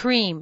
cream.